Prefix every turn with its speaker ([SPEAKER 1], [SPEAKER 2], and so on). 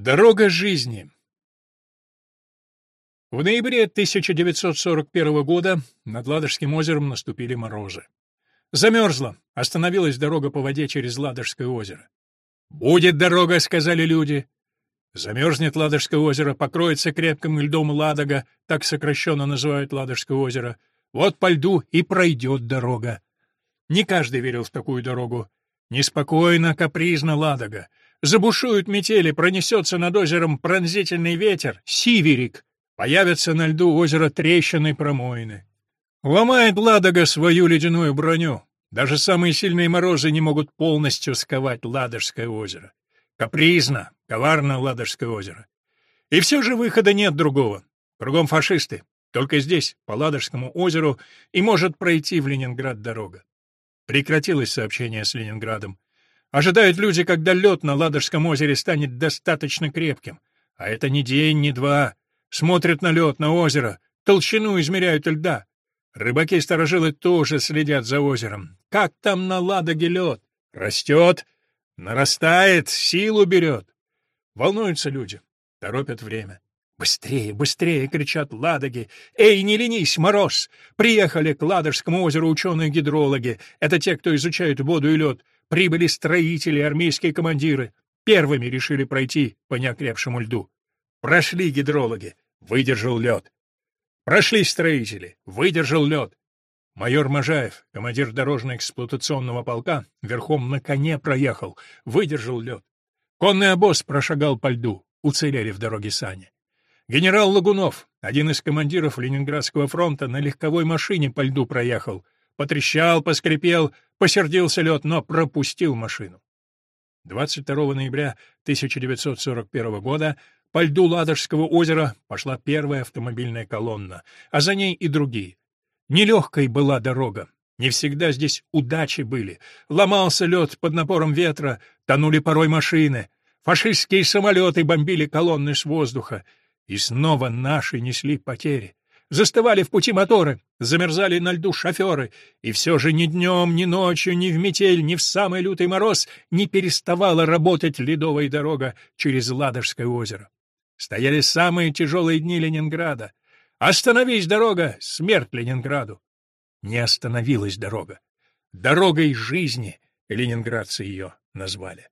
[SPEAKER 1] Дорога жизни В ноябре 1941 года над Ладожским озером наступили морозы. Замерзла, остановилась дорога по воде через Ладожское озеро. «Будет дорога», — сказали люди. Замерзнет Ладожское озеро, покроется крепким льдом Ладога, так сокращенно называют Ладожское озеро. Вот по льду и пройдет дорога. Не каждый верил в такую дорогу. Неспокойно, капризно Ладога. Забушуют метели, пронесется над озером пронзительный ветер, сиверик. Появятся на льду озера трещины промоины. Ломает Ладога свою ледяную броню. Даже самые сильные морозы не могут полностью сковать Ладожское озеро. Капризно, коварно Ладожское озеро. И все же выхода нет другого. Кругом фашисты. Только здесь, по Ладожскому озеру, и может пройти в Ленинград дорога. Прекратилось сообщение с Ленинградом. Ожидают люди, когда лед на Ладожском озере станет достаточно крепким. А это не день, не два. Смотрят на лед, на озеро, толщину измеряют льда. Рыбаки-старожилы тоже следят за озером. Как там на Ладоге лед? Растет, нарастает, силу берет. Волнуются люди, торопят время. «Быстрее, быстрее!» — кричат ладоги. «Эй, не ленись, мороз!» Приехали к Ладожскому озеру ученые-гидрологи. Это те, кто изучают воду и лед. Прибыли строители, армейские командиры. Первыми решили пройти по неокрепшему льду. Прошли гидрологи. Выдержал лед. Прошли строители. Выдержал лед. Майор Можаев, командир дорожно-эксплуатационного полка, верхом на коне проехал. Выдержал лед. Конный обоз прошагал по льду. Уцелели в дороге сани. Генерал Лагунов, один из командиров Ленинградского фронта, на легковой машине по льду проехал. Потрещал, поскрипел, посердился лед, но пропустил машину. 22 ноября 1941 года по льду Ладожского озера пошла первая автомобильная колонна, а за ней и другие. Нелегкой была дорога. Не всегда здесь удачи были. Ломался лед под напором ветра, тонули порой машины. Фашистские самолеты бомбили колонны с воздуха. И снова наши несли потери. Застывали в пути моторы, замерзали на льду шоферы, и все же ни днем, ни ночью, ни в метель, ни в самый лютый мороз не переставала работать ледовая дорога через Ладожское озеро. Стояли самые тяжелые дни Ленинграда. Остановись, дорога! Смерть Ленинграду! Не остановилась дорога. Дорогой жизни ленинградцы ее назвали.